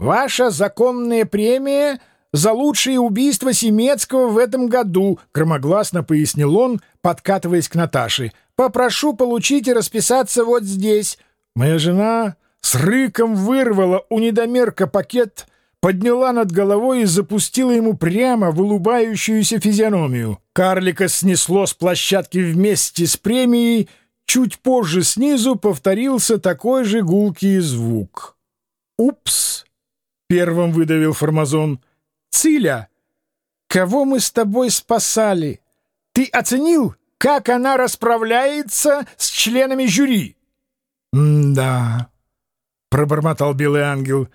ваша законная премия за лучшее убийство Семецкого в этом году», — громогласно пояснил он, подкатываясь к Наташе. «Попрошу получить и расписаться вот здесь». Моя жена с рыком вырвала у недомерка пакет, подняла над головой и запустила ему прямо в улыбающуюся физиономию. Карлика снесло с площадки вместе с премией, чуть позже снизу повторился такой же гулкий звук. «Упс!» — первым выдавил Формазон. «Циля, кого мы с тобой спасали? Ты оценил, как она расправляется с членами жюри?» «Да», — пробормотал Белый Ангел,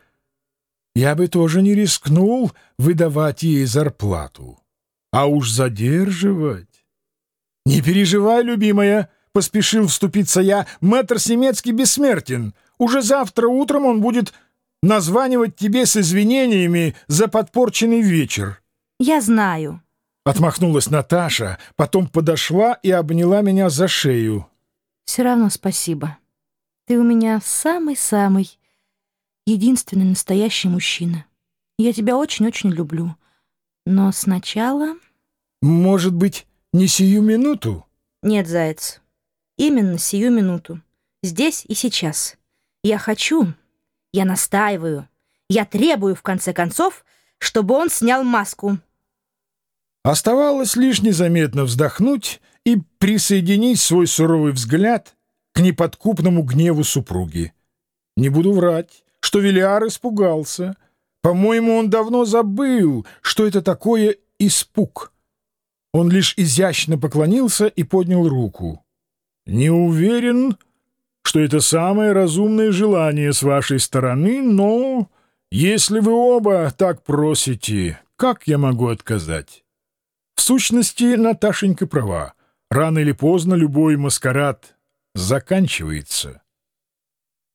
— «я бы тоже не рискнул выдавать ей зарплату. А уж задерживать...» «Не переживай, любимая», — поспешил вступиться я, — «мэтр Семецкий бессмертен. Уже завтра утром он будет названивать тебе с извинениями за подпорченный вечер». «Я знаю», — отмахнулась Наташа, потом подошла и обняла меня за шею. «Все равно спасибо». Ты у меня самый-самый, единственный настоящий мужчина. Я тебя очень-очень люблю. Но сначала... Может быть, не сию минуту? Нет, заяц. Именно сию минуту. Здесь и сейчас. Я хочу, я настаиваю, я требую, в конце концов, чтобы он снял маску. Оставалось лишь незаметно вздохнуть и присоединить свой суровый взгляд к неподкупному гневу супруги. Не буду врать, что Велиар испугался. По-моему, он давно забыл, что это такое испуг. Он лишь изящно поклонился и поднял руку. «Не уверен, что это самое разумное желание с вашей стороны, но если вы оба так просите, как я могу отказать?» В сущности, Наташенька права. Рано или поздно любой маскарад заканчивается.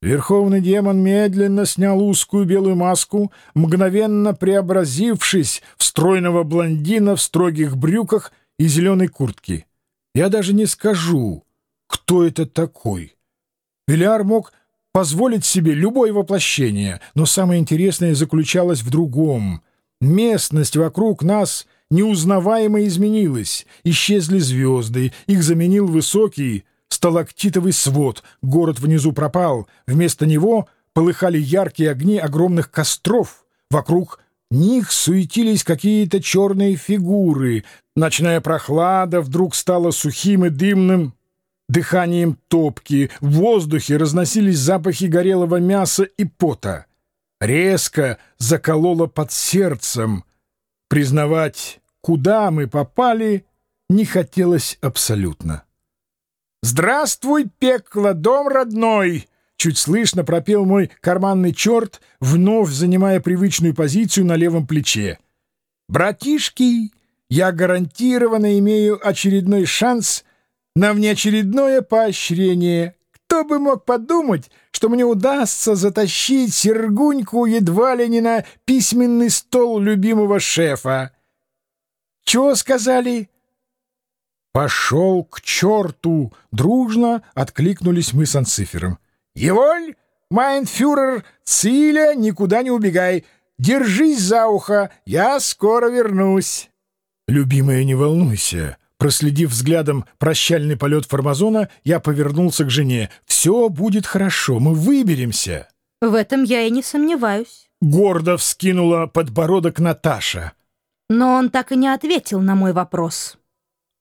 Верховный демон медленно снял узкую белую маску, мгновенно преобразившись в стройного блондина в строгих брюках и зеленой куртке. Я даже не скажу, кто это такой. Велиар мог позволить себе любое воплощение, но самое интересное заключалось в другом. Местность вокруг нас неузнаваемо изменилась. Исчезли звезды, их заменил высокий, сталактитовый свод, город внизу пропал, вместо него полыхали яркие огни огромных костров, вокруг них суетились какие-то черные фигуры, ночная прохлада вдруг стала сухим и дымным дыханием топки, в воздухе разносились запахи горелого мяса и пота. Резко закололо под сердцем. Признавать, куда мы попали, не хотелось абсолютно. «Здравствуй, пекло, дом родной!» Чуть слышно пропел мой карманный черт, вновь занимая привычную позицию на левом плече. «Братишки, я гарантированно имею очередной шанс на внеочередное поощрение. Кто бы мог подумать, что мне удастся затащить Сергуньку едва ли не на письменный стол любимого шефа?» «Чего сказали?» «Пошел к черту!» — дружно откликнулись мы с Анцифером. «Еволь, майнфюрер, Циля, никуда не убегай! Держись за ухо, я скоро вернусь!» «Любимая, не волнуйся!» Проследив взглядом прощальный полет Формазона, я повернулся к жене. «Все будет хорошо, мы выберемся!» «В этом я и не сомневаюсь!» Гордо вскинула подбородок Наташа. «Но он так и не ответил на мой вопрос!»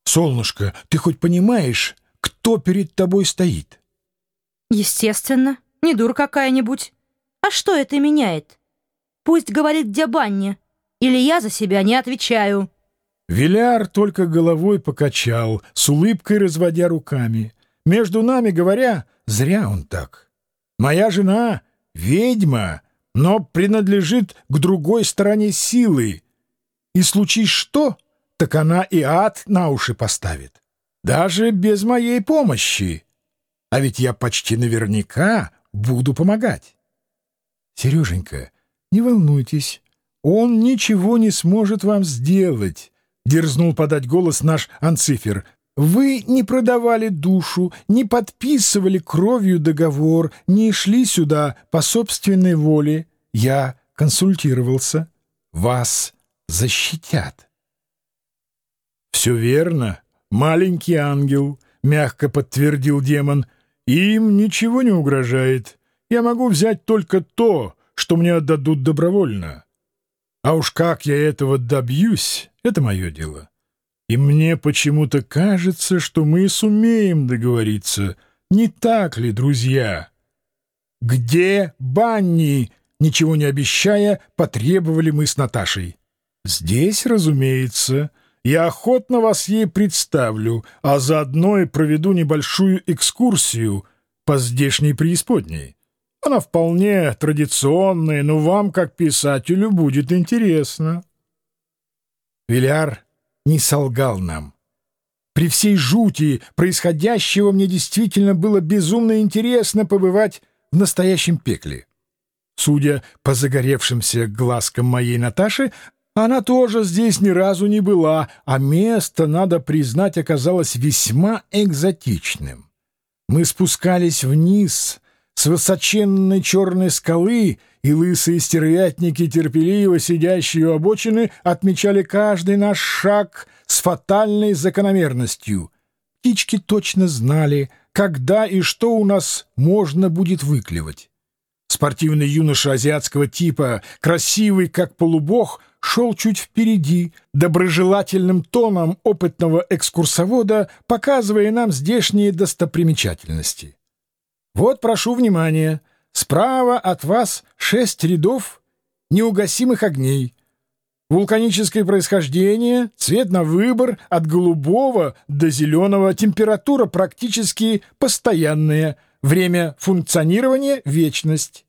«Солнышко, ты хоть понимаешь, кто перед тобой стоит?» «Естественно, не дур какая-нибудь. А что это меняет? Пусть говорит Дябанне, или я за себя не отвечаю». Виляр только головой покачал, с улыбкой разводя руками. Между нами говоря, зря он так. Моя жена — ведьма, но принадлежит к другой стороне силы. И случись что, так она и ад на уши поставит. Даже без моей помощи. А ведь я почти наверняка буду помогать. Сереженька, не волнуйтесь, он ничего не сможет вам сделать, — дерзнул подать голос наш Анцифер. Вы не продавали душу, не подписывали кровью договор, не шли сюда по собственной воле. Я консультировался. Вас защитят. «Все верно, маленький ангел», — мягко подтвердил демон. «Им ничего не угрожает. Я могу взять только то, что мне отдадут добровольно. А уж как я этого добьюсь, это мое дело. И мне почему-то кажется, что мы сумеем договориться. Не так ли, друзья?» «Где Банни?» Ничего не обещая, потребовали мы с Наташей. «Здесь, разумеется. Я охотно вас ей представлю, а заодно и проведу небольшую экскурсию по здешней преисподней. Она вполне традиционная, но вам, как писателю, будет интересно». Виляр не солгал нам. При всей жути происходящего мне действительно было безумно интересно побывать в настоящем пекле. Судя по загоревшимся глазкам моей Наташи, она тоже здесь ни разу не была, а место, надо признать, оказалось весьма экзотичным. Мы спускались вниз с высоченной черной скалы, и лысые стервятники, терпеливо сидящие у обочины, отмечали каждый наш шаг с фатальной закономерностью. Птички точно знали, когда и что у нас можно будет выклевать. Спортивный юноша азиатского типа, красивый как полубог, шел чуть впереди, доброжелательным тоном опытного экскурсовода, показывая нам здешние достопримечательности. Вот, прошу внимания, справа от вас шесть рядов неугасимых огней. Вулканическое происхождение, цвет на выбор, от голубого до зеленого, температура практически постоянная, время функционирования — вечность.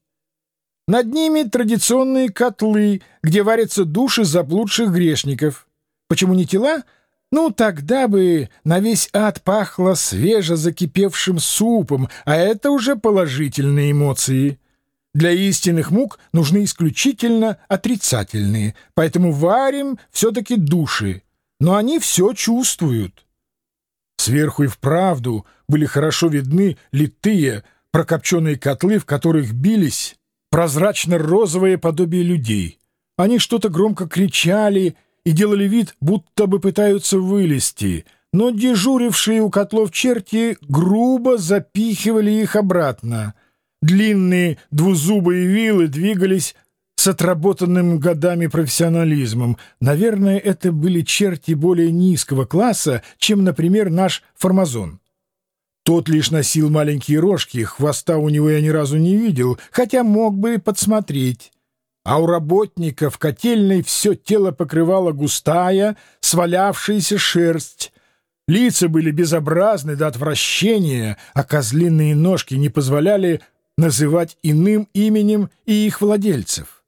Над ними традиционные котлы, где варятся души заблудших грешников. Почему не тела? Ну, тогда бы на весь ад пахло свеже закипевшим супом, а это уже положительные эмоции. Для истинных мук нужны исключительно отрицательные, поэтому варим все-таки души, но они все чувствуют. Сверху и вправду были хорошо видны литые прокопченные котлы, в которых бились прозрачно-розовое подобие людей. Они что-то громко кричали и делали вид, будто бы пытаются вылезти, но дежурившие у котлов черти грубо запихивали их обратно — Длинные двузубые вилы двигались с отработанным годами профессионализмом. Наверное, это были черти более низкого класса, чем, например, наш формазон. Тот лишь носил маленькие рожки, хвоста у него я ни разу не видел, хотя мог бы подсмотреть. А у работника в котельной все тело покрывала густая, свалявшаяся шерсть. Лица были безобразны до отвращения, а козлиные ножки не позволяли называть иным именем и их владельцев.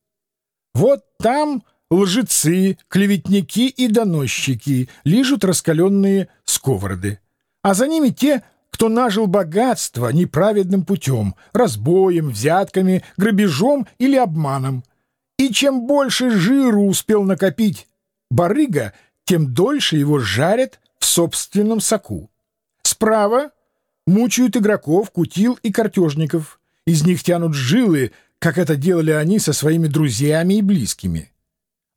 Вот там лжецы, клеветники и доносчики лижут раскаленные сковороды, а за ними те, кто нажил богатство неправедным путем, разбоем, взятками, грабежом или обманом. И чем больше жиру успел накопить барыга, тем дольше его жарят в собственном соку. Справа мучают игроков, кутил и картежников. Из них тянут жилы, как это делали они со своими друзьями и близкими.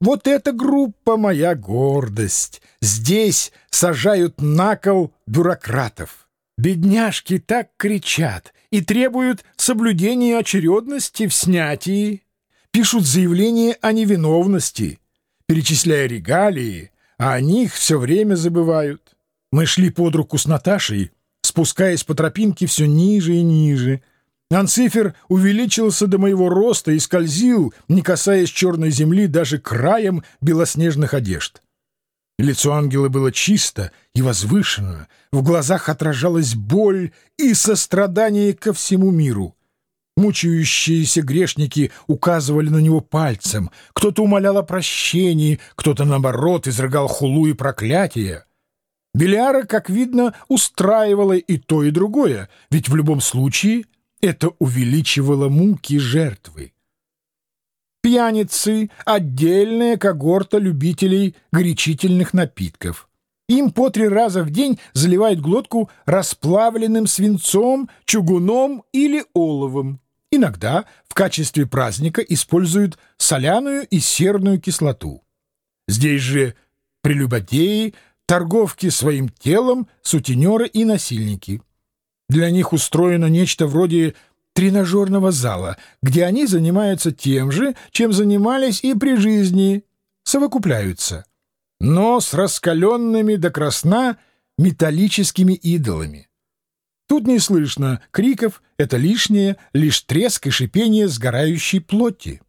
Вот эта группа — моя гордость. Здесь сажают на кол бюрократов. Бедняжки так кричат и требуют соблюдения очередности в снятии. Пишут заявление о невиновности, перечисляя регалии, а о них все время забывают. Мы шли под руку с Наташей, спускаясь по тропинке все ниже и ниже — Анцифер увеличился до моего роста и скользил, не касаясь черной земли даже краем белоснежных одежд. Лицо ангела было чисто и возвышенно, в глазах отражалась боль и сострадание ко всему миру. Мучающиеся грешники указывали на него пальцем, кто-то умолял о прощении, кто-то, наоборот, изрыгал хулу и проклятия. Беляра, как видно, устраивало и то, и другое, ведь в любом случае это увеличивало муки жертвы. Пьяницы — отдельная когорта любителей горячительных напитков. Им по три раза в день заливают глотку расплавленным свинцом, чугуном или оловом. Иногда в качестве праздника используют соляную и серную кислоту. Здесь же прелюбодеи, торговки своим телом, сутенеры и насильники. Для них устроено нечто вроде тренажерного зала, где они занимаются тем же, чем занимались и при жизни, совокупляются, но с раскаленными до красна металлическими идолами. Тут не слышно криков, это лишнее, лишь треск и шипение сгорающей плоти.